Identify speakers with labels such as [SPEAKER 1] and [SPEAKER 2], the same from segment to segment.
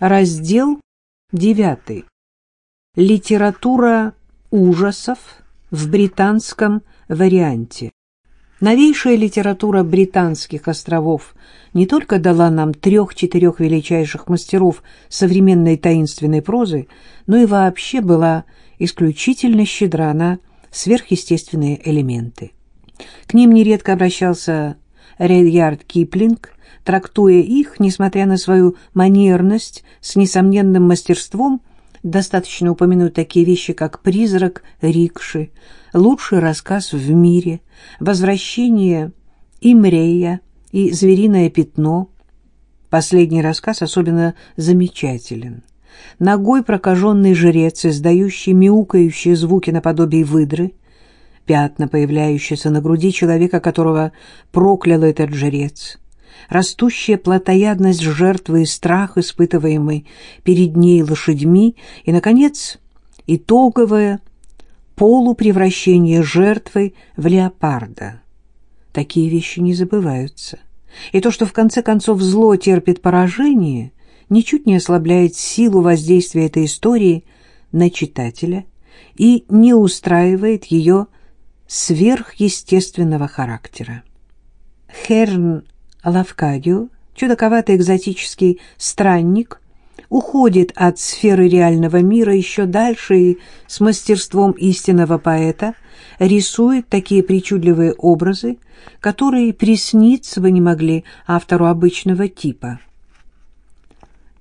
[SPEAKER 1] Раздел 9. Литература ужасов в британском варианте. Новейшая литература британских островов не только дала нам трех-четырех величайших мастеров современной таинственной прозы, но и вообще была исключительно щедра на сверхъестественные элементы. К ним нередко обращался Редьярд Киплинг, трактуя их, несмотря на свою манерность, с несомненным мастерством, достаточно упомянуть такие вещи, как «Призрак рикши», «Лучший рассказ в мире», «Возвращение Имрея» и «Звериное пятно». Последний рассказ особенно замечателен. Ногой прокаженный жрец, издающий мяукающие звуки наподобие выдры, пятна, появляющиеся на груди человека, которого проклял этот жрец, растущая плотоядность жертвы и страх, испытываемый перед ней лошадьми, и, наконец, итоговое полупревращение жертвы в леопарда. Такие вещи не забываются. И то, что в конце концов зло терпит поражение, ничуть не ослабляет силу воздействия этой истории на читателя и не устраивает ее сверхъестественного характера. Херн Лавкадио, чудаковатый экзотический странник, уходит от сферы реального мира еще дальше и с мастерством истинного поэта рисует такие причудливые образы, которые присниться бы не могли автору обычного типа.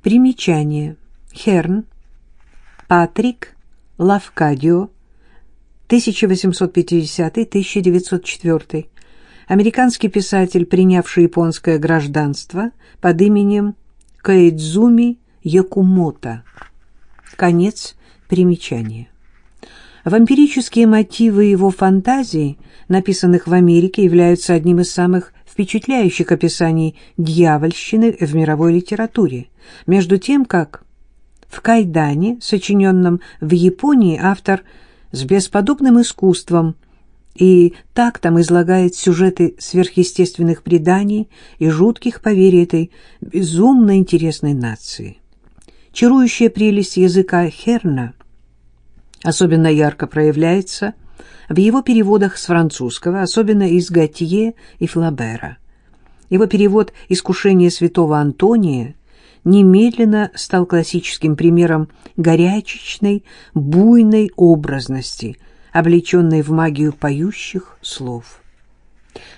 [SPEAKER 1] Примечание. Херн, Патрик, Лавкадио, 1850-1904, американский писатель, принявший японское гражданство под именем Каэдзуми Якумото. Конец примечания. Вампирические мотивы его фантазий, написанных в Америке, являются одним из самых впечатляющих описаний дьявольщины в мировой литературе, между тем как в «Кайдане», сочиненном в Японии, автор – с бесподобным искусством и так там излагает сюжеты сверхъестественных преданий и жутких поверий этой безумно интересной нации. Чарующая прелесть языка Херна особенно ярко проявляется в его переводах с французского, особенно из Готье и Флабера. Его перевод «Искушение святого Антония» немедленно стал классическим примером горячечной, буйной образности, облеченной в магию поющих слов.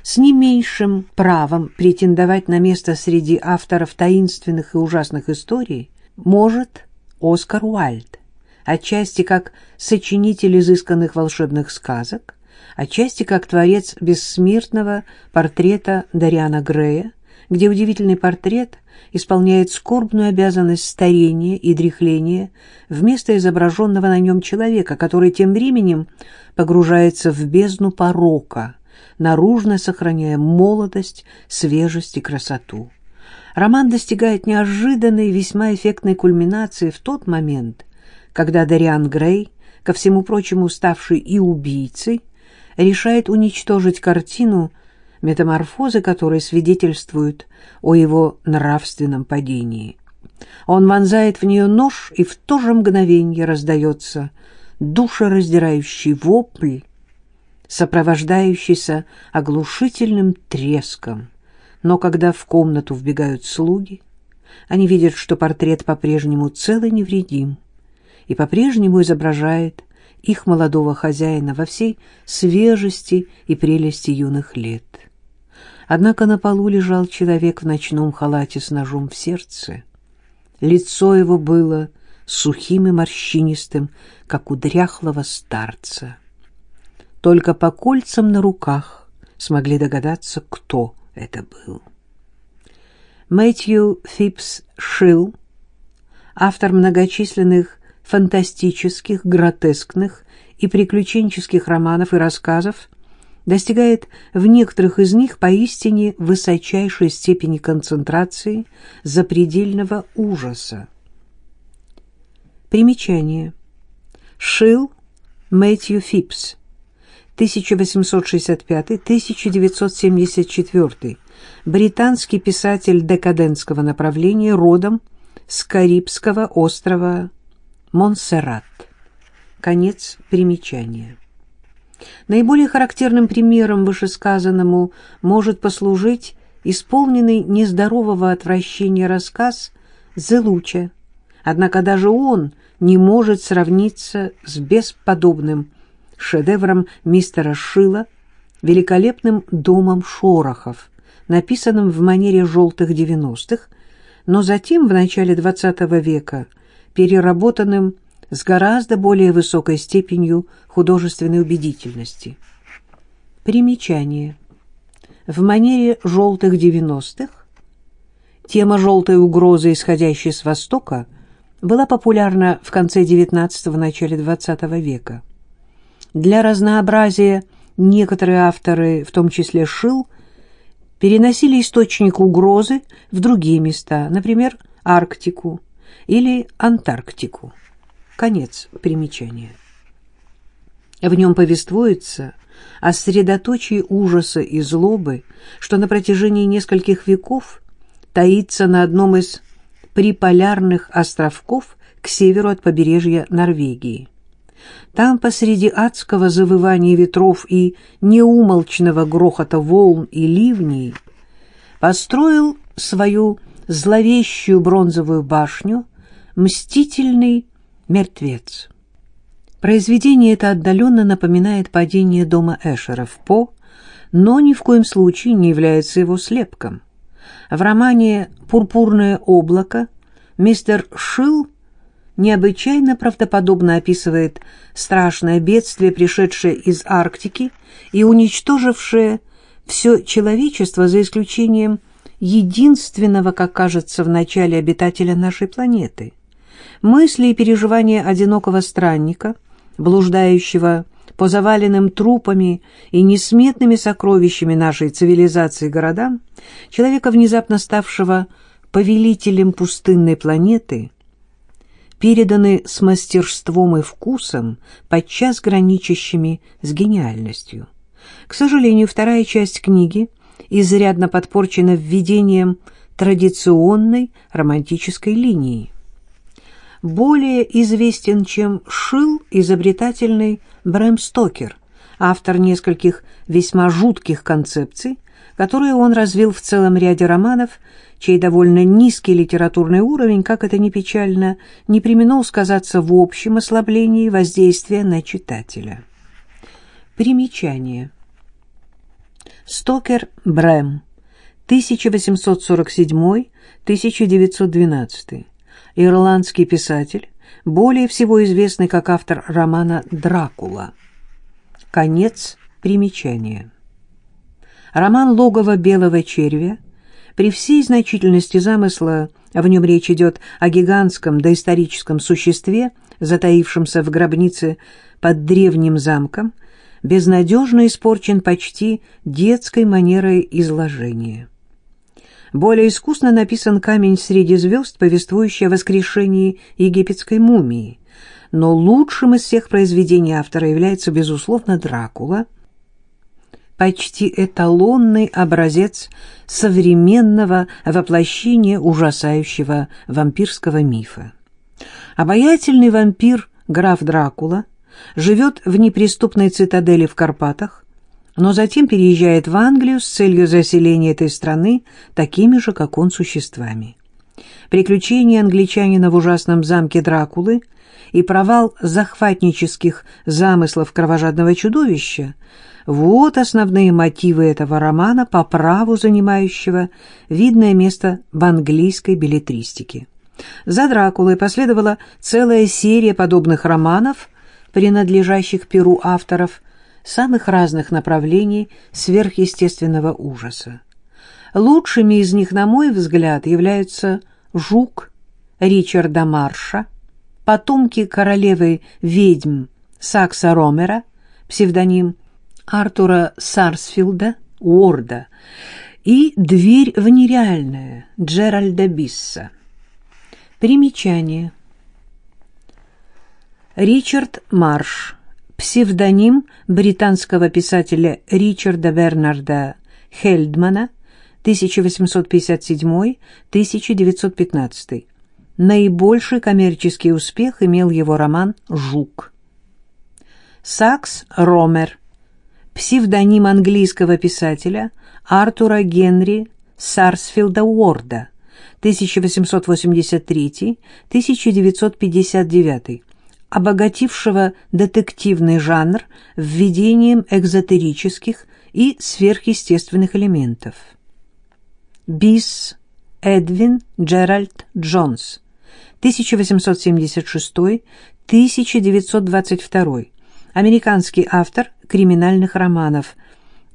[SPEAKER 1] С не меньшим правом претендовать на место среди авторов таинственных и ужасных историй может Оскар Уальд, отчасти как сочинитель изысканных волшебных сказок, отчасти как творец бессмертного портрета Дариана Грея, где удивительный портрет исполняет скорбную обязанность старения и дряхления вместо изображенного на нем человека, который тем временем погружается в бездну порока, наружно сохраняя молодость, свежесть и красоту. Роман достигает неожиданной, весьма эффектной кульминации в тот момент, когда Дариан Грей, ко всему прочему ставший и убийцей, решает уничтожить картину метаморфозы которой свидетельствуют о его нравственном падении. Он вонзает в нее нож, и в то же мгновение раздается душераздирающий вопль, сопровождающийся оглушительным треском. Но когда в комнату вбегают слуги, они видят, что портрет по-прежнему цел и невредим, и по-прежнему изображает их молодого хозяина во всей свежести и прелести юных лет. Однако на полу лежал человек в ночном халате с ножом в сердце. Лицо его было сухим и морщинистым, как у дряхлого старца. Только по кольцам на руках смогли догадаться, кто это был. Мэтью Фипс Шилл, автор многочисленных фантастических, гротескных и приключенческих романов и рассказов, достигает в некоторых из них поистине высочайшей степени концентрации запредельного ужаса. Примечание. Шил Мэтью Фипс, 1865-1974, британский писатель декадентского направления, родом с Карибского острова Монсеррат. Конец примечания. Наиболее характерным примером вышесказанному может послужить исполненный нездорового отвращения рассказ «Зелуча». Однако даже он не может сравниться с бесподобным шедевром мистера Шила, великолепным «Домом Шорохов», написанным в манере «желтых девяностых», но затем, в начале XX века, переработанным с гораздо более высокой степенью художественной убедительности. Примечание. В манере «желтых девяностых» тема желтой угрозы, исходящей с Востока, была популярна в конце XIX – начале XX века. Для разнообразия некоторые авторы, в том числе Шил, переносили источник угрозы в другие места, например, Арктику или Антарктику. Конец примечания. В нем повествуется о средоточии ужаса и злобы, что на протяжении нескольких веков таится на одном из приполярных островков к северу от побережья Норвегии. Там посреди адского завывания ветров и неумолчного грохота волн и ливней построил свою зловещую бронзовую башню мстительный мертвец. Произведение это отдаленно напоминает падение дома Эшеров По, но ни в коем случае не является его слепком. В романе «Пурпурное облако» мистер Шилл необычайно правдоподобно описывает страшное бедствие, пришедшее из Арктики и уничтожившее все человечество за исключением единственного, как кажется, в начале обитателя нашей планеты. Мысли и переживания одинокого странника, блуждающего по заваленным трупами и несметными сокровищами нашей цивилизации городам, человека, внезапно ставшего повелителем пустынной планеты – переданы с мастерством и вкусом, подчас граничащими с гениальностью. К сожалению, вторая часть книги изрядно подпорчена введением традиционной романтической линии. Более известен, чем Шил, изобретательный Брэм Стокер, автор нескольких весьма жутких концепций, которые он развил в целом ряде романов, чей довольно низкий литературный уровень, как это ни печально, не применил сказаться в общем ослаблении воздействия на читателя. Примечание. Стокер Брэм, 1847-1912, ирландский писатель, более всего известный как автор романа «Дракула». Конец примечания. Роман «Логово белого червя» При всей значительности замысла в нем речь идет о гигантском доисторическом существе, затаившемся в гробнице под древним замком, безнадежно испорчен почти детской манерой изложения. Более искусно написан «Камень среди звезд», повествующий о воскрешении египетской мумии. Но лучшим из всех произведений автора является, безусловно, «Дракула», почти эталонный образец современного воплощения ужасающего вампирского мифа. Обаятельный вампир граф Дракула живет в неприступной цитадели в Карпатах, но затем переезжает в Англию с целью заселения этой страны такими же, как он, существами. Приключения англичанина в ужасном замке Дракулы и провал захватнических замыслов кровожадного чудовища – вот основные мотивы этого романа, по праву занимающего видное место в английской билетристике. За Дракулой последовала целая серия подобных романов, принадлежащих перу авторов самых разных направлений сверхъестественного ужаса. Лучшими из них, на мой взгляд, являются «Жук» Ричарда Марша, потомки королевы ведьм Сакса Ромера, псевдоним Артура Сарсфилда Уорда и «Дверь в нереальное» Джеральда Бисса. Примечание. Ричард Марш, псевдоним британского писателя Ричарда Бернарда Хельдмана, 1857-1915, наибольший коммерческий успех имел его роман «Жук». Сакс Ромер, псевдоним английского писателя Артура Генри Сарсфилда Уорда, 1883-1959, обогатившего детективный жанр введением экзотерических и сверхъестественных элементов. Бис Эдвин Джеральд Джонс, 1876-1922, американский автор криминальных романов.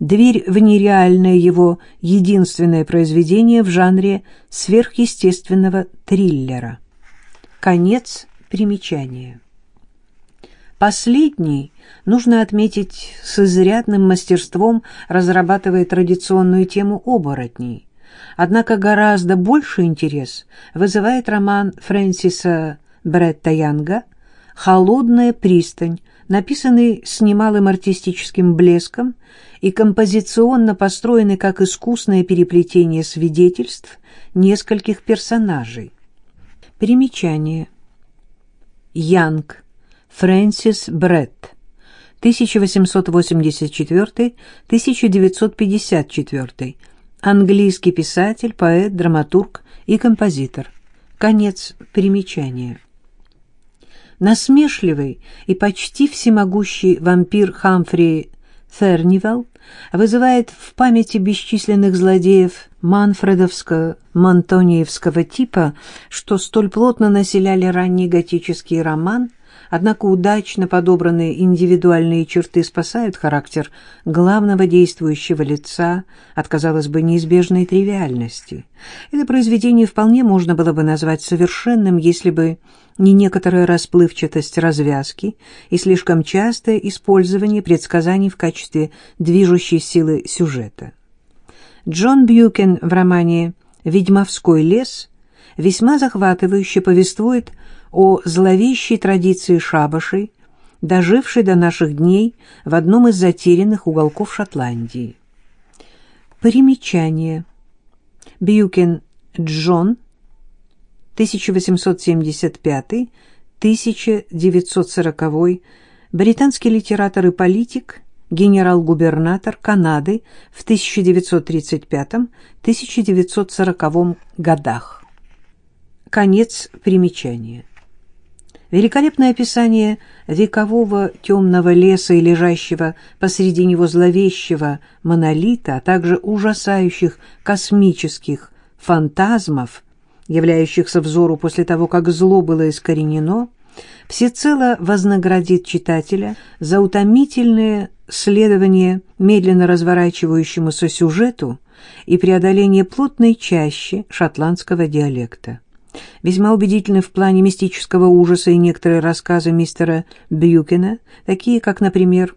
[SPEAKER 1] «Дверь в нереальное» его единственное произведение в жанре сверхъестественного триллера. Конец примечания. Последний, нужно отметить, с изрядным мастерством разрабатывает традиционную тему оборотней. Однако гораздо больше интерес вызывает роман Фрэнсиса Бретта Янга «Холодная пристань», написанный с немалым артистическим блеском и композиционно построенный как искусное переплетение свидетельств нескольких персонажей. Примечание. Янг. Фрэнсис Бретт. 1884-1954. Английский писатель, поэт, драматург и композитор. Конец примечания. Насмешливый и почти всемогущий вампир Хамфри Фернивал вызывает в памяти бесчисленных злодеев манфредовско-монтониевского типа, что столь плотно населяли ранний готический роман Однако удачно подобранные индивидуальные черты спасают характер главного действующего лица от, казалось бы, неизбежной тривиальности. Это произведение вполне можно было бы назвать совершенным, если бы не некоторая расплывчатость развязки и слишком частое использование предсказаний в качестве движущей силы сюжета. Джон Бьюкен в романе «Ведьмовской лес» весьма захватывающе повествует о зловещей традиции шабашей, дожившей до наших дней в одном из затерянных уголков Шотландии. Примечание. Бьюкен Джон, 1875-1940, британский литератор и политик, генерал-губернатор Канады в 1935-1940 годах. Конец примечания. Великолепное описание векового темного леса и лежащего посреди него зловещего монолита, а также ужасающих космических фантазмов, являющихся взору после того, как зло было искоренено, всецело вознаградит читателя за утомительное следование медленно разворачивающемуся сюжету и преодоление плотной чащи шотландского диалекта. Весьма убедительны в плане мистического ужаса и некоторые рассказы мистера Бьюкена, такие как, например,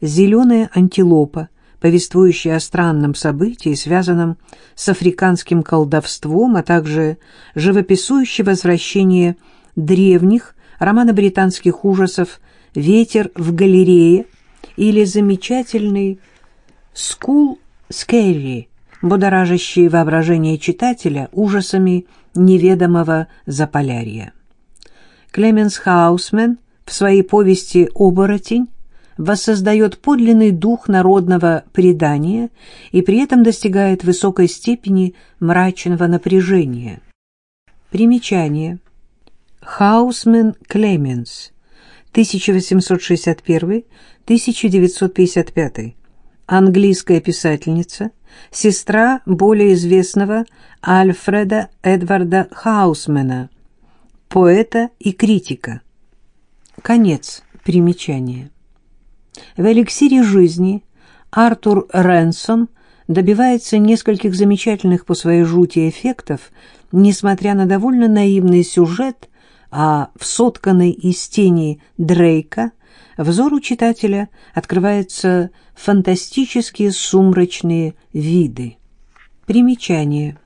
[SPEAKER 1] «Зеленая антилопа», повествующая о странном событии, связанном с африканским колдовством, а также живописующее возвращение древних романо-британских ужасов «Ветер в галерее» или замечательный «Скул Скерри», будоражащий воображение читателя ужасами неведомого Заполярья. Клеменс Хаусмен в своей повести «Оборотень» воссоздает подлинный дух народного предания и при этом достигает высокой степени мрачного напряжения. Примечание. Хаусмен Клеменс, 1861-1955, английская писательница, сестра более известного Альфреда Эдварда Хаусмена, поэта и критика. Конец примечания. В «Эликсире жизни» Артур Ренсом добивается нескольких замечательных по своей жути эффектов, несмотря на довольно наивный сюжет, а в сотканной из тени Дрейка взору читателя открываются фантастические сумрачные виды. Примечание.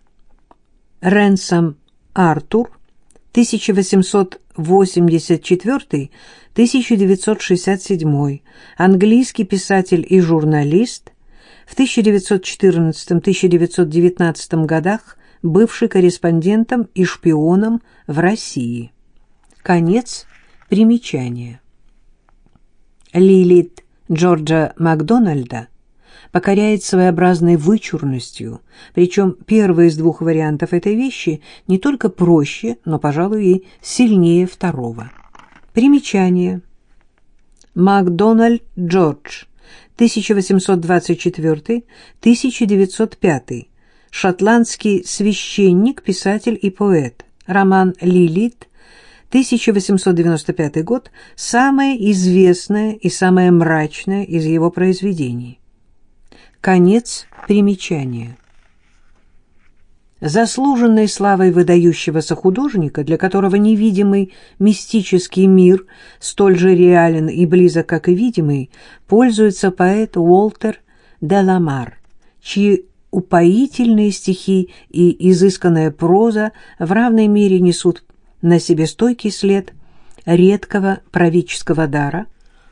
[SPEAKER 1] Ренсом Артур, 1884-1967, английский писатель и журналист, в 1914-1919 годах бывший корреспондентом и шпионом в России. Конец примечания. Лилит Джорджа Макдональда покоряет своеобразной вычурностью, причем первый из двух вариантов этой вещи не только проще, но, пожалуй, и сильнее второго. Примечание. Макдональд Джордж, 1824-1905, шотландский священник, писатель и поэт. Роман «Лилит», 1895 год, самое известное и самое мрачное из его произведений. Конец примечания. Заслуженной славой выдающегося художника, для которого невидимый мистический мир столь же реален и близок, как и видимый, пользуется поэт Уолтер де Ламар, чьи упоительные стихи и изысканная проза в равной мере несут на себе стойкий след редкого правительского дара,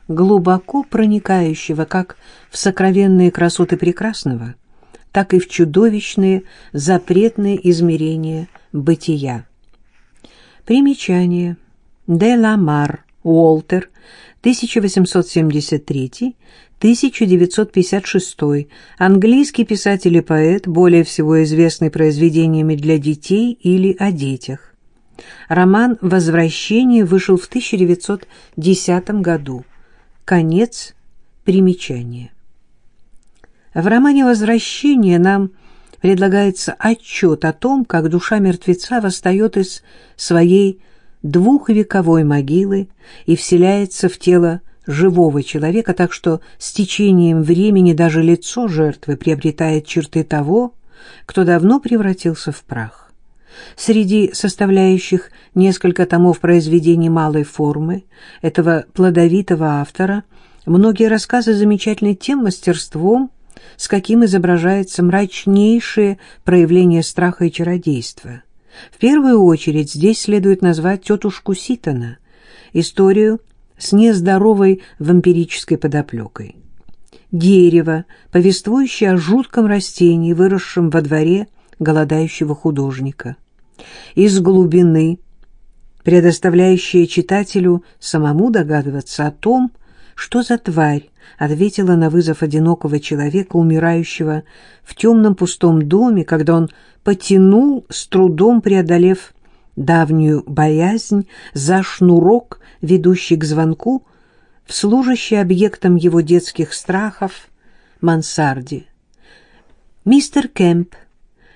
[SPEAKER 1] глубоко проникающего как в сокровенные красоты прекрасного, так и в чудовищные запретные измерения бытия. Примечание. Де Ламар, Уолтер, 1873-1956, английский писатель и поэт, более всего известный произведениями для детей или о детях. Роман «Возвращение» вышел в 1910 году. Конец примечания. В романе «Возвращение» нам предлагается отчет о том, как душа мертвеца восстает из своей двухвековой могилы и вселяется в тело живого человека, так что с течением времени даже лицо жертвы приобретает черты того, кто давно превратился в прах. Среди составляющих несколько томов произведений малой формы этого плодовитого автора многие рассказы замечательны тем мастерством, с каким изображается мрачнейшее проявление страха и чародейства. В первую очередь здесь следует назвать тетушку Ситона, историю с нездоровой вампирической подоплекой. Дерево, повествующее о жутком растении, выросшем во дворе голодающего художника из глубины, предоставляющая читателю самому догадываться о том, что за тварь ответила на вызов одинокого человека, умирающего в темном пустом доме, когда он потянул, с трудом преодолев давнюю боязнь, за шнурок, ведущий к звонку, в служащий объектом его детских страхов мансарде. «Мистер Кэмп,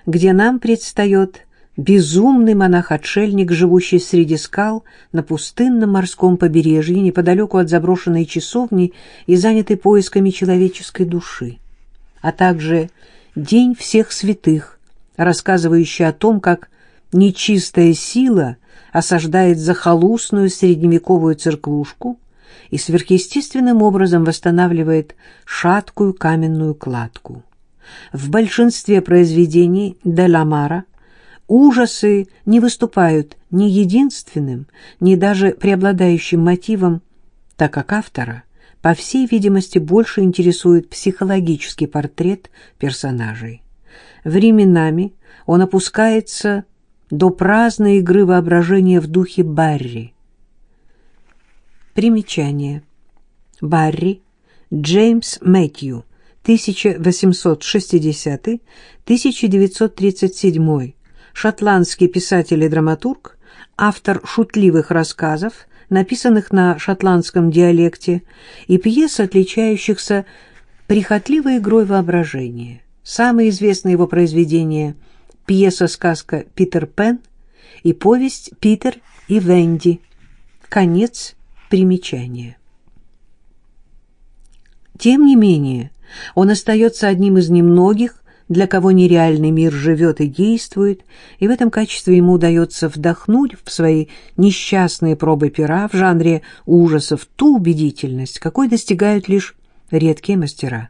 [SPEAKER 1] где нам предстает безумный монах-отшельник, живущий среди скал на пустынном морском побережье, неподалеку от заброшенной часовни и занятый поисками человеческой души, а также День всех святых, рассказывающий о том, как нечистая сила осаждает захолустную средневековую церквушку и сверхъестественным образом восстанавливает шаткую каменную кладку. В большинстве произведений Деламара ужасы не выступают ни единственным, ни даже преобладающим мотивом, так как автора, по всей видимости, больше интересует психологический портрет персонажей. Временами он опускается до праздной игры воображения в духе Барри. Примечание. Барри, Джеймс Мэтью, 1860-1937 шотландский писатель и драматург, автор шутливых рассказов, написанных на шотландском диалекте, и пьес, отличающихся прихотливой игрой воображения. Самые известные его произведения – пьеса-сказка «Питер Пен» и повесть «Питер и Венди». Конец примечания. Тем не менее, он остается одним из немногих, для кого нереальный мир живет и действует, и в этом качестве ему удается вдохнуть в свои несчастные пробы пера в жанре ужасов ту убедительность, какой достигают лишь редкие мастера.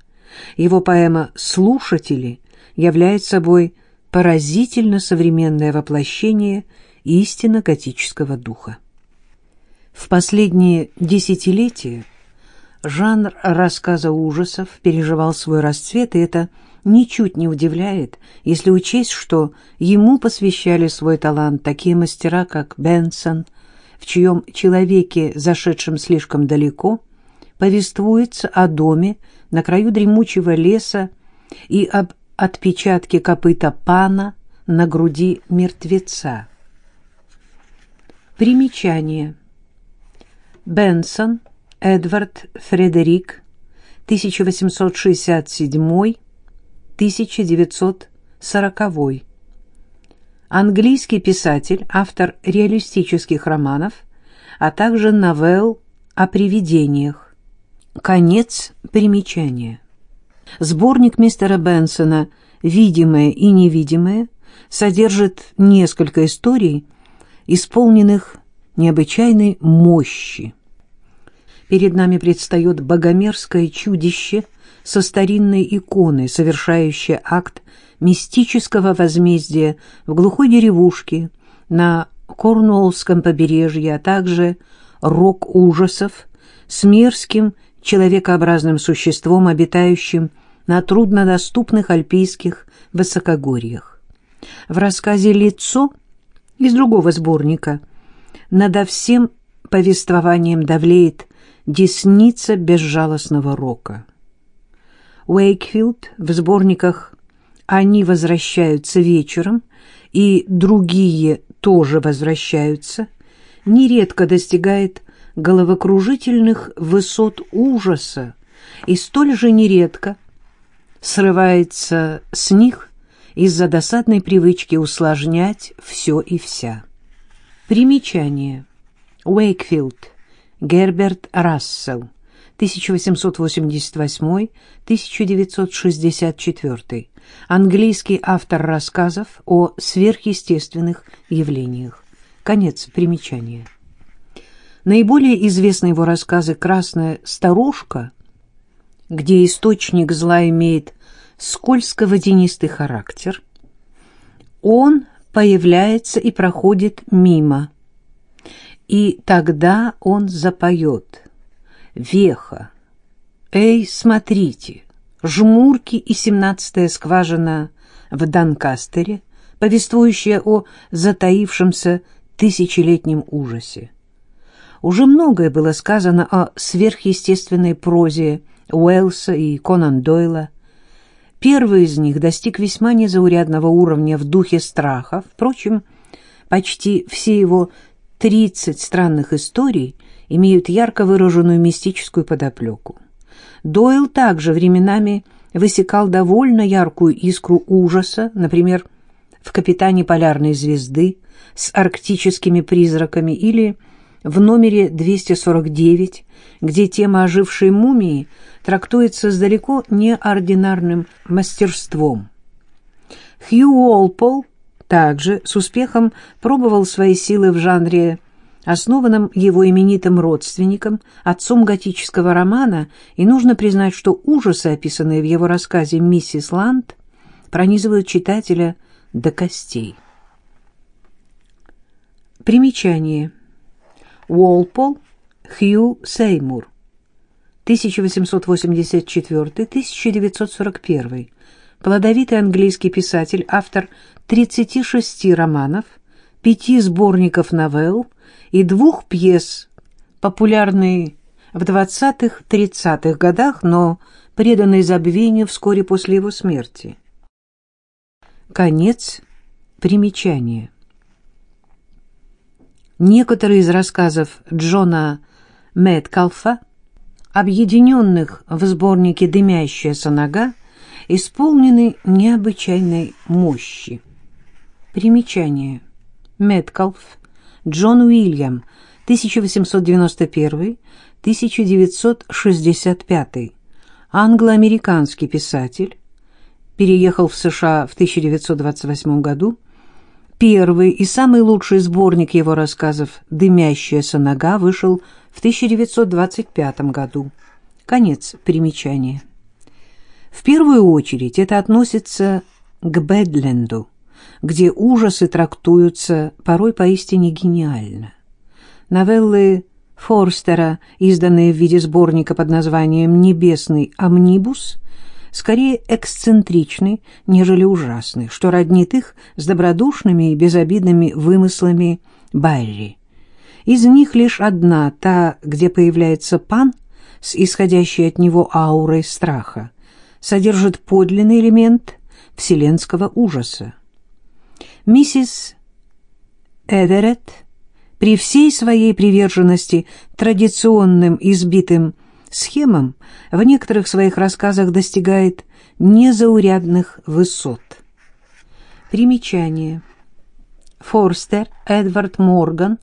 [SPEAKER 1] Его поэма «Слушатели» является собой поразительно современное воплощение истинно готического духа. В последние десятилетия жанр рассказа ужасов переживал свой расцвет, и это – ничуть не удивляет, если учесть, что ему посвящали свой талант такие мастера, как Бенсон, в чьем «человеке, зашедшем слишком далеко», повествуется о доме на краю дремучего леса и об отпечатке копыта пана на груди мертвеца. Примечание. Бенсон Эдвард Фредерик 1867-1940. Английский писатель, автор реалистических романов, а также новелл о привидениях. Конец примечания. Сборник мистера Бенсона «Видимое и невидимое» содержит несколько историй, исполненных необычайной мощи. Перед нами предстает богомерзкое чудище со старинной иконой, совершающее акт мистического возмездия в глухой деревушке на Корнуоллском побережье, а также рок ужасов с мерзким человекообразным существом, обитающим на труднодоступных альпийских высокогорьях. В рассказе «Лицо» из другого сборника надо всем повествованием давлеет десница безжалостного рока. Уэйкфилд в сборниках «Они возвращаются вечером» и «Другие тоже возвращаются» нередко достигает головокружительных высот ужаса и столь же нередко срывается с них из-за досадной привычки усложнять все и вся. Примечание. Уэйкфилд. Герберт Рассел. 1888-1964. Английский автор рассказов о сверхъестественных явлениях. Конец примечания. Наиболее известны его рассказы «Красная старушка», где источник зла имеет скользко-водянистый характер. Он появляется и проходит мимо. И тогда он запоет. Веха. Эй, смотрите, жмурки и семнадцатая скважина в Донкастере, повествующая о затаившемся тысячелетнем ужасе. Уже многое было сказано о сверхъестественной прозе Уэллса и Конан Дойла. Первый из них достиг весьма незаурядного уровня в духе страха. Впрочем, почти все его тридцать странных историй имеют ярко выраженную мистическую подоплеку. Дойл также временами высекал довольно яркую искру ужаса, например, в «Капитане полярной звезды» с арктическими призраками или в номере 249, где тема ожившей мумии трактуется с далеко неординарным мастерством. Хью Уолпол также с успехом пробовал свои силы в жанре, основанном его именитым родственником, отцом готического романа, и нужно признать, что ужасы, описанные в его рассказе «Миссис Ланд», пронизывают читателя до костей. Примечание. Уолпол Хью Сеймур 1884-1941 плодовитый английский писатель, автор 36 романов, пяти сборников новелл и двух пьес, популярный в 20-30-х годах, но преданный забвению вскоре после его смерти. Конец примечания. Некоторые из рассказов Джона Мэткалфа, объединенных в сборнике «Дымящаяся нога», исполнены необычайной мощи. Примечание. Мэткалф, Джон Уильям, 1891-1965, англо-американский писатель, переехал в США в 1928 году, Первый и самый лучший сборник его рассказов «Дымящаяся нога» вышел в 1925 году. Конец примечания. В первую очередь это относится к Бэдленду, где ужасы трактуются порой поистине гениально. Новеллы Форстера, изданные в виде сборника под названием «Небесный амнибус», скорее эксцентричны, нежели ужасны, что роднит их с добродушными и безобидными вымыслами Барри. Из них лишь одна, та, где появляется пан с исходящей от него аурой страха, содержит подлинный элемент вселенского ужаса. Миссис Эверетт при всей своей приверженности традиционным избитым схемам в некоторых своих рассказах достигает незаурядных высот. Примечание. Форстер Эдвард Морган,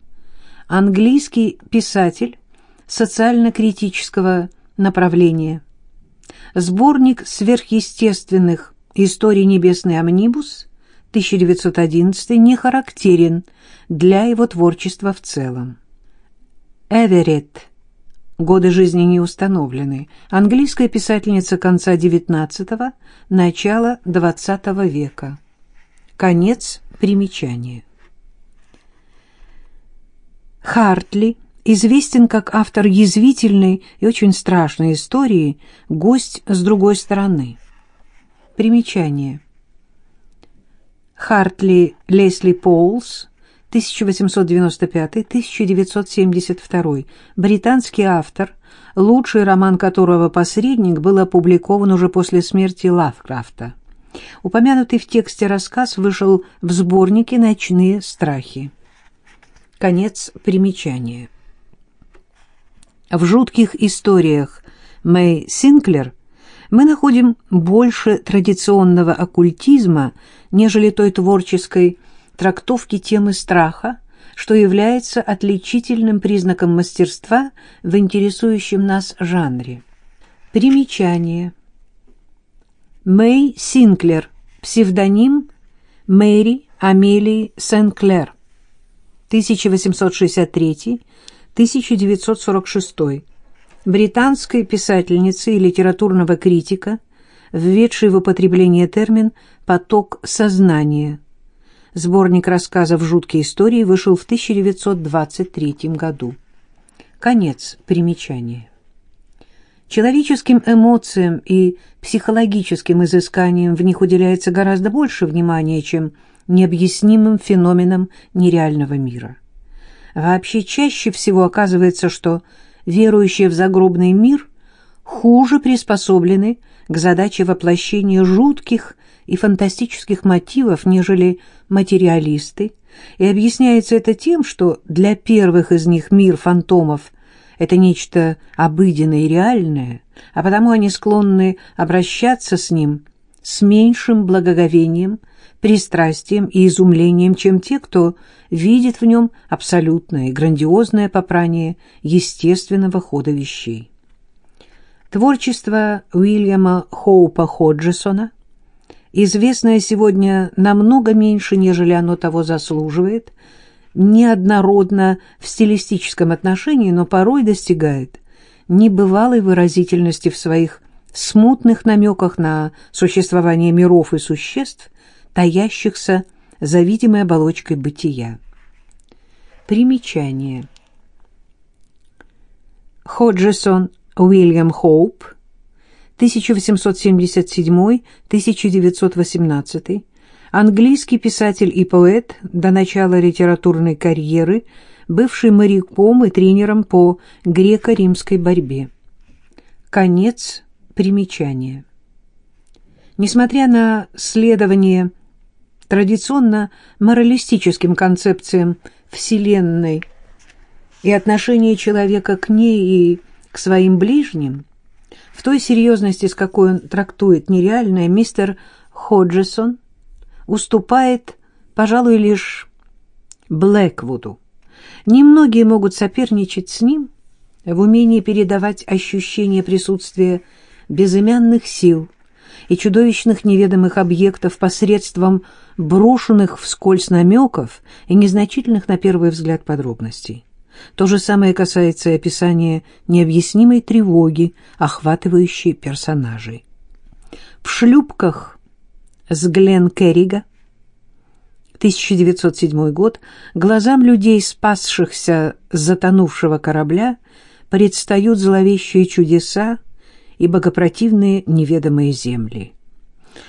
[SPEAKER 1] английский писатель социально-критического направления. Сборник сверхъестественных историй «Небесный амнибус» 1911 не характерен для его творчества в целом. Эверетт. Годы жизни не установлены. Английская писательница конца XIX – начала XX века. Конец примечания. Хартли известен как автор язвительной и очень страшной истории «Гость с другой стороны». Примечание. Хартли Лесли Поулс, 1895-1972, британский автор, лучший роман которого «Посредник» был опубликован уже после смерти Лавкрафта. Упомянутый в тексте рассказ вышел в сборнике «Ночные страхи». Конец примечания. В жутких историях Мэй Синклер мы находим больше традиционного оккультизма, нежели той творческой трактовки темы страха, что является отличительным признаком мастерства в интересующем нас жанре. Примечание. Мэй Синклер, псевдоним Мэри Амелии Сен-Клер, 1863-1946, британской писательницы и литературного критика, введшей в употребление термин «поток сознания». Сборник рассказов «Жуткие истории» вышел в 1923 году. Конец примечания. Человеческим эмоциям и психологическим изысканиям в них уделяется гораздо больше внимания, чем необъяснимым феноменам нереального мира. Вообще чаще всего оказывается, что верующие в загробный мир хуже приспособлены к задаче воплощения жутких и фантастических мотивов, нежели материалисты, и объясняется это тем, что для первых из них мир фантомов — это нечто обыденное и реальное, а потому они склонны обращаться с ним с меньшим благоговением, пристрастием и изумлением, чем те, кто видит в нем абсолютное и грандиозное попрание естественного хода вещей. Творчество Уильяма Хоупа Ходжесона, известное сегодня намного меньше, нежели оно того заслуживает, неоднородно в стилистическом отношении, но порой достигает небывалой выразительности в своих смутных намеках на существование миров и существ, таящихся за видимой оболочкой бытия. Примечание. Ходжесон Уильям Хоуп, 1877-1918, английский писатель и поэт до начала литературной карьеры, бывший моряком и тренером по греко-римской борьбе. Конец примечания. Несмотря на следование традиционно моралистическим концепциям Вселенной и отношение человека к ней и к своим ближним, в той серьезности, с какой он трактует нереальное, мистер Ходжесон уступает, пожалуй, лишь Блэквуду. Немногие могут соперничать с ним в умении передавать ощущение присутствия безымянных сил и чудовищных неведомых объектов посредством брошенных вскользь намеков и незначительных на первый взгляд подробностей. То же самое касается и описания необъяснимой тревоги, охватывающей персонажей. В шлюпках с Глен Керрига 1907 год глазам людей, спасшихся с затонувшего корабля, предстают зловещие чудеса и богопротивные неведомые земли.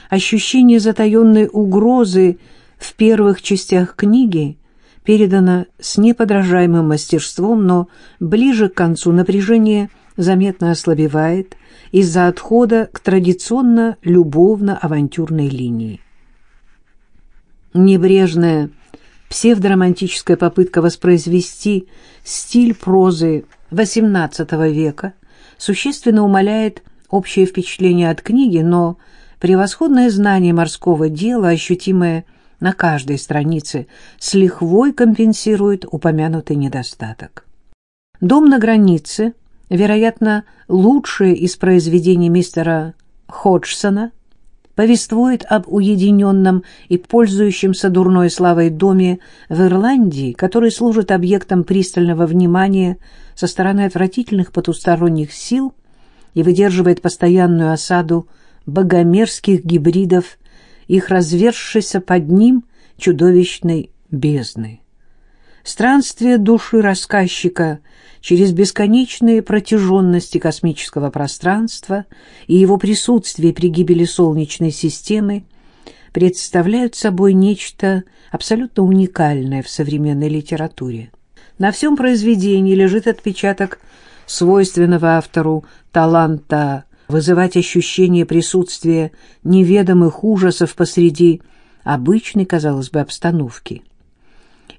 [SPEAKER 1] Ощущение затаенной угрозы в первых частях книги передано с неподражаемым мастерством, но ближе к концу напряжение заметно ослабевает из-за отхода к традиционно любовно-авантюрной линии. Небрежная псевдоромантическая попытка воспроизвести стиль прозы XVIII века существенно умаляет общее впечатление от книги, но превосходное знание морского дела, ощутимое на каждой странице, с лихвой компенсирует упомянутый недостаток. «Дом на границе», вероятно, лучшее из произведений мистера Ходжсона, повествует об уединенном и пользующемся дурной славой доме в Ирландии, который служит объектом пристального внимания со стороны отвратительных потусторонних сил и выдерживает постоянную осаду богомерзких гибридов, их развершейся под ним чудовищной бездны. Странствие души рассказчика через бесконечные протяженности космического пространства и его присутствие при гибели Солнечной системы представляют собой нечто абсолютно уникальное в современной литературе. На всем произведении лежит отпечаток свойственного автору таланта вызывать ощущение присутствия неведомых ужасов посреди обычной, казалось бы, обстановки.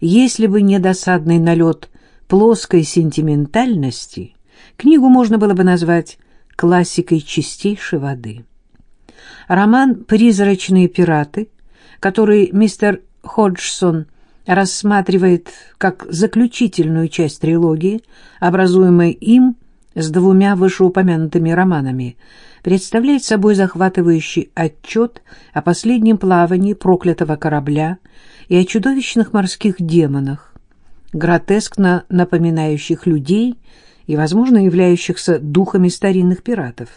[SPEAKER 1] Если бы не досадный налет плоской сентиментальности, книгу можно было бы назвать классикой чистейшей воды. Роман «Призрачные пираты», который мистер Ходжсон рассматривает как заключительную часть трилогии, образуемой им с двумя вышеупомянутыми романами, представляет собой захватывающий отчет о последнем плавании проклятого корабля и о чудовищных морских демонах, гротескно напоминающих людей и, возможно, являющихся духами старинных пиратов,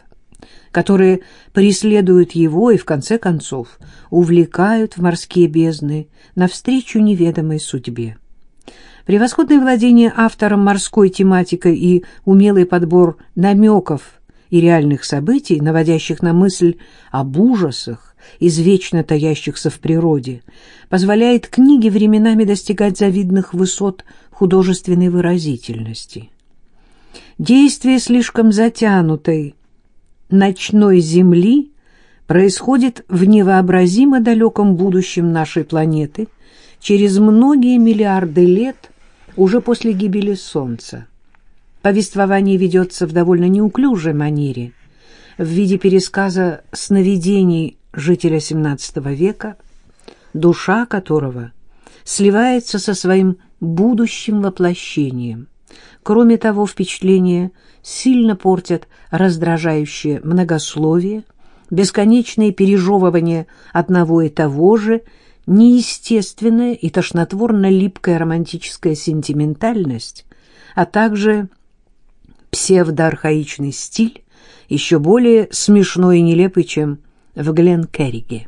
[SPEAKER 1] которые преследуют его и, в конце концов, увлекают в морские бездны навстречу неведомой судьбе. Превосходное владение автором морской тематикой и умелый подбор намеков и реальных событий, наводящих на мысль об ужасах, извечно таящихся в природе, позволяет книге временами достигать завидных высот художественной выразительности. Действие слишком затянутой ночной земли происходит в невообразимо далеком будущем нашей планеты через многие миллиарды лет уже после гибели Солнца. Повествование ведется в довольно неуклюжей манере, в виде пересказа сновидений жителя XVII века, душа которого сливается со своим будущим воплощением. Кроме того, впечатление сильно портят раздражающее многословие, бесконечные пережевывания одного и того же, неестественная и тошнотворно-липкая романтическая сентиментальность, а также псевдоархаичный стиль, еще более смешной и нелепый, чем в Гленкерриге.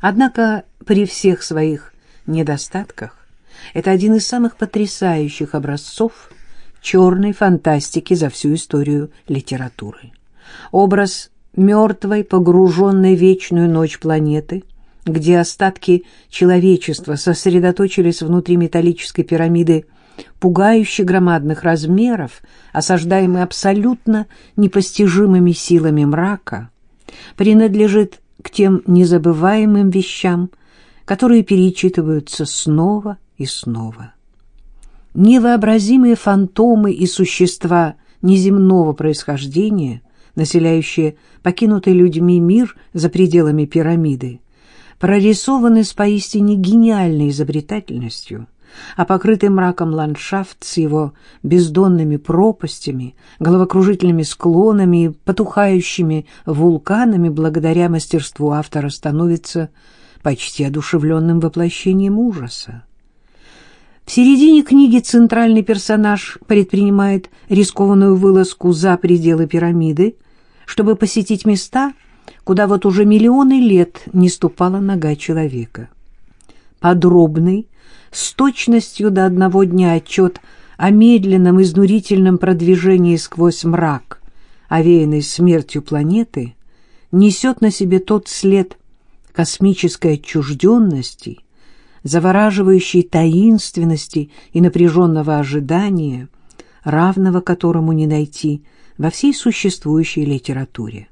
[SPEAKER 1] Однако при всех своих недостатках это один из самых потрясающих образцов черной фантастики за всю историю литературы. Образ мертвой, погруженной в вечную ночь планеты, где остатки человечества сосредоточились внутри металлической пирамиды пугающе громадных размеров, осаждаемой абсолютно непостижимыми силами мрака, принадлежит к тем незабываемым вещам, которые перечитываются снова и снова. Невообразимые фантомы и существа неземного происхождения, населяющие покинутый людьми мир за пределами пирамиды, прорисованы с поистине гениальной изобретательностью – а покрытый мраком ландшафт с его бездонными пропастями, головокружительными склонами и потухающими вулканами благодаря мастерству автора становится почти одушевленным воплощением ужаса. В середине книги центральный персонаж предпринимает рискованную вылазку за пределы пирамиды, чтобы посетить места, куда вот уже миллионы лет не ступала нога человека. Подробный, с точностью до одного дня отчет о медленном изнурительном продвижении сквозь мрак, овеянной смертью планеты, несет на себе тот след космической отчужденности, завораживающей таинственности и напряженного ожидания, равного которому не найти во всей существующей литературе.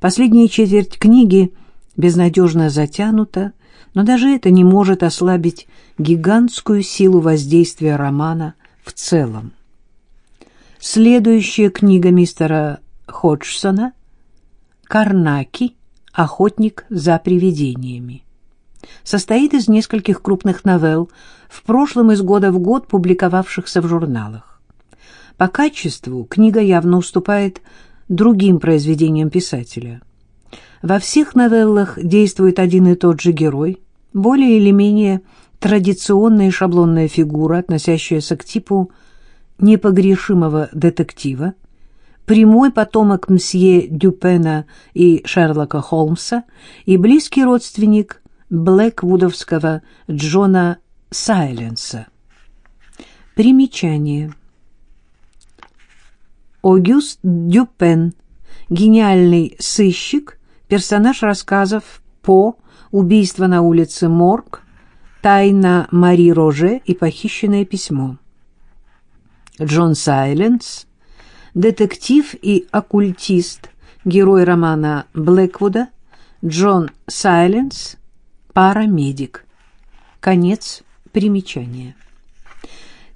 [SPEAKER 1] Последняя четверть книги безнадежно затянута, но даже это не может ослабить гигантскую силу воздействия романа в целом. Следующая книга мистера Ходжсона «Карнаки. Охотник за привидениями» состоит из нескольких крупных новелл, в прошлом из года в год публиковавшихся в журналах. По качеству книга явно уступает другим произведениям писателя. Во всех новеллах действует один и тот же герой, более или менее традиционная шаблонная фигура, относящаяся к типу непогрешимого детектива, прямой потомок мсье Дюпена и Шерлока Холмса и близкий родственник блэквудовского Джона Сайленса. Примечание. Огюст Дюпен, гениальный сыщик, персонаж рассказов по «Убийство на улице Морг», «Тайна Мари Роже» и «Похищенное письмо». Джон Сайленс, детектив и оккультист, герой романа Блэквуда, Джон Сайленс, парамедик. Конец примечания.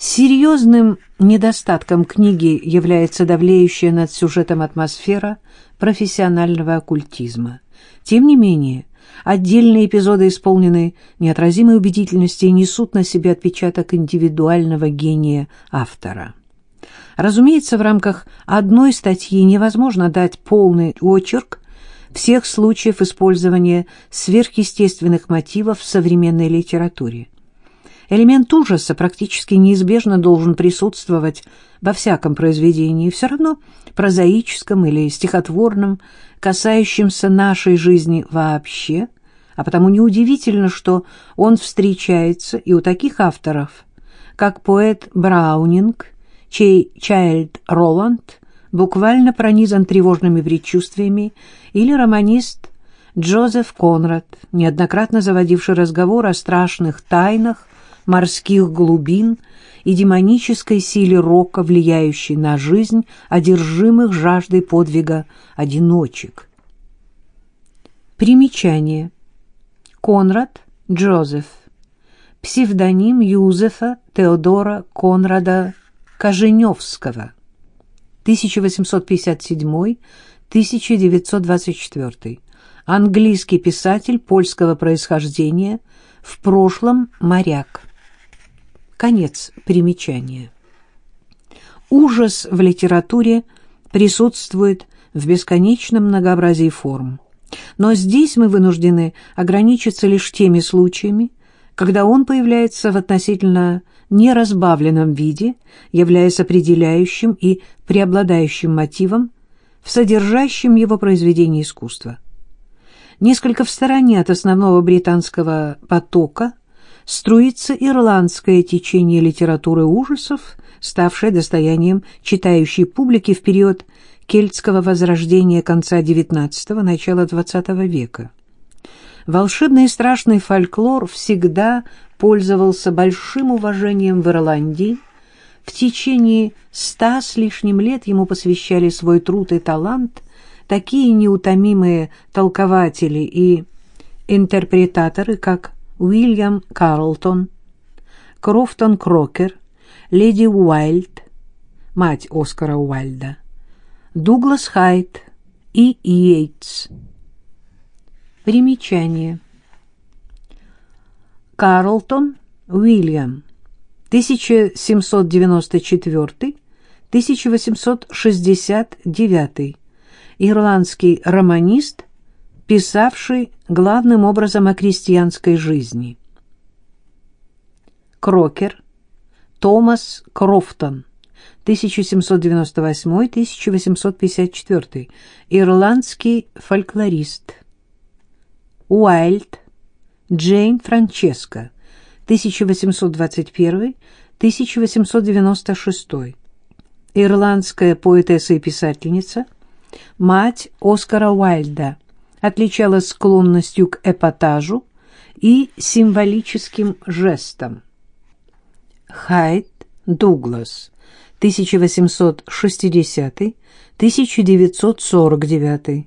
[SPEAKER 1] Серьезным недостатком книги является давлеющая над сюжетом атмосфера профессионального оккультизма. Тем не менее, отдельные эпизоды исполнены неотразимой убедительности и несут на себе отпечаток индивидуального гения автора. Разумеется, в рамках одной статьи невозможно дать полный очерк всех случаев использования сверхъестественных мотивов в современной литературе. Элемент ужаса практически неизбежно должен присутствовать во всяком произведении, все равно прозаическом или стихотворном, касающемся нашей жизни вообще, а потому неудивительно, что он встречается и у таких авторов, как поэт Браунинг, чей Чайльд Роланд буквально пронизан тревожными предчувствиями, или романист Джозеф Конрад, неоднократно заводивший разговор о страшных тайнах морских глубин и демонической силе рока, влияющей на жизнь одержимых жаждой подвига одиночек. Примечание. Конрад Джозеф. Псевдоним Юзефа Теодора Конрада Коженевского. 1857-1924. Английский писатель польского происхождения, в прошлом моряк. Конец примечания. Ужас в литературе присутствует в бесконечном многообразии форм. Но здесь мы вынуждены ограничиться лишь теми случаями, когда он появляется в относительно неразбавленном виде, являясь определяющим и преобладающим мотивом в содержащем его произведении искусства. Несколько в стороне от основного британского потока струится ирландское течение литературы ужасов, ставшее достоянием читающей публики в период кельтского возрождения конца XIX – начала XX века. Волшебный и страшный фольклор всегда пользовался большим уважением в Ирландии. В течение ста с лишним лет ему посвящали свой труд и талант такие неутомимые толкователи и интерпретаторы, как Уильям Карлтон, Крофтон Крокер, леди Уайльд, мать Оскара Уайльда, Дуглас Хайд и Йейтс. Примечание. Карлтон Уильям, 1794-1869, ирландский романист, писавший главным образом о крестьянской жизни. Крокер, Томас Крофтон, 1798-1854, ирландский фольклорист. Уайльд, Джейн Франческо, 1821-1896, ирландская поэтесса и писательница, мать Оскара Уайльда, отличалась склонностью к эпатажу и символическим жестам. Хайд Дуглас, 1860-1949,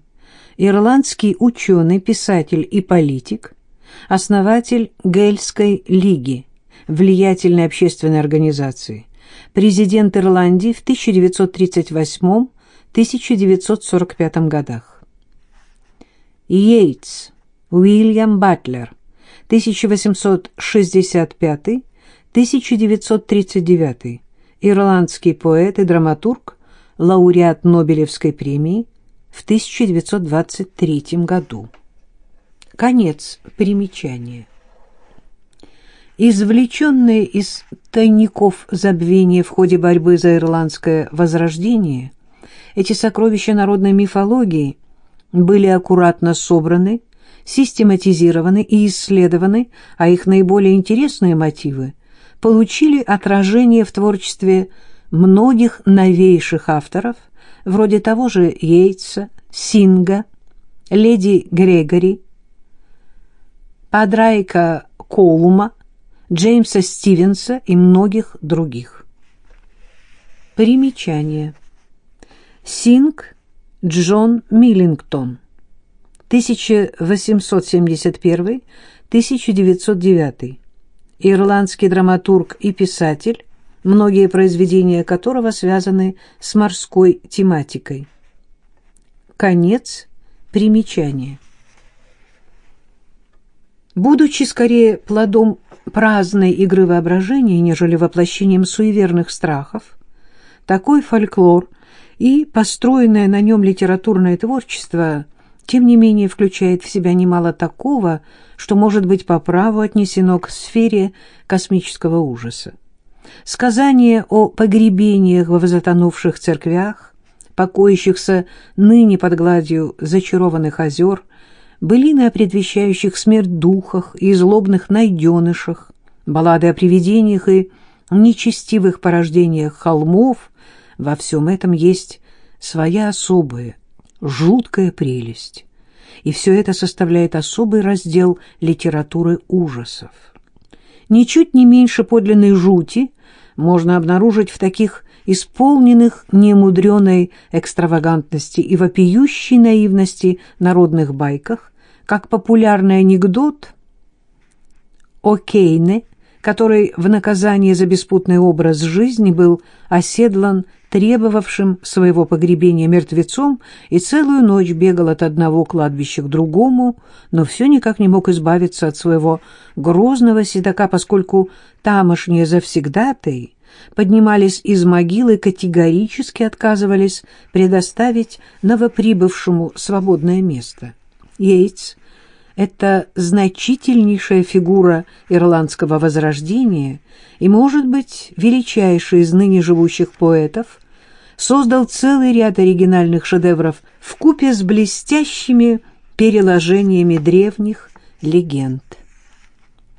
[SPEAKER 1] ирландский ученый, писатель и политик, основатель Гельской лиги, влиятельной общественной организации, президент Ирландии в 1938-1945 годах. Йейтс Уильям Батлер, 1865-1939, ирландский поэт и драматург, лауреат Нобелевской премии в 1923 году. Конец примечания. Извлеченные из тайников забвения в ходе борьбы за ирландское возрождение, эти сокровища народной мифологии были аккуратно собраны, систематизированы и исследованы, а их наиболее интересные мотивы получили отражение в творчестве многих новейших авторов, вроде того же Йейтса, Синга, леди Грегори, Падрайка Колума, Джеймса Стивенса и многих других. Примечание. Синг Джон Миллингтон 1871-1909 ирландский драматург и писатель, многие произведения которого связаны с морской тематикой. Конец примечания. Будучи скорее плодом праздной игры воображения, нежели воплощением суеверных страхов, такой фольклор и построенное на нем литературное творчество, тем не менее, включает в себя немало такого, что может быть по праву отнесено к сфере космического ужаса. Сказания о погребениях во затонувших церквях, покоящихся ныне под гладью зачарованных озер, былины о предвещающих смерть духах и злобных найденышах, баллады о привидениях и нечестивых порождениях холмов, во всем этом есть своя особая, жуткая прелесть. И все это составляет особый раздел литературы ужасов. Ничуть не меньше подлинной жути можно обнаружить в таких исполненных немудреной экстравагантности и вопиющей наивности народных байках, как популярный анекдот о Кейне, который в наказание за беспутный образ жизни был оседлан требовавшим своего погребения мертвецом и целую ночь бегал от одного кладбища к другому, но все никак не мог избавиться от своего грозного седока, поскольку тамошние завсегдатые поднимались из могилы и категорически отказывались предоставить новоприбывшему свободное место. Йейтс это значительнейшая фигура ирландского возрождения и, может быть, величайший из ныне живущих поэтов, создал целый ряд оригинальных шедевров в купе с блестящими переложениями древних легенд.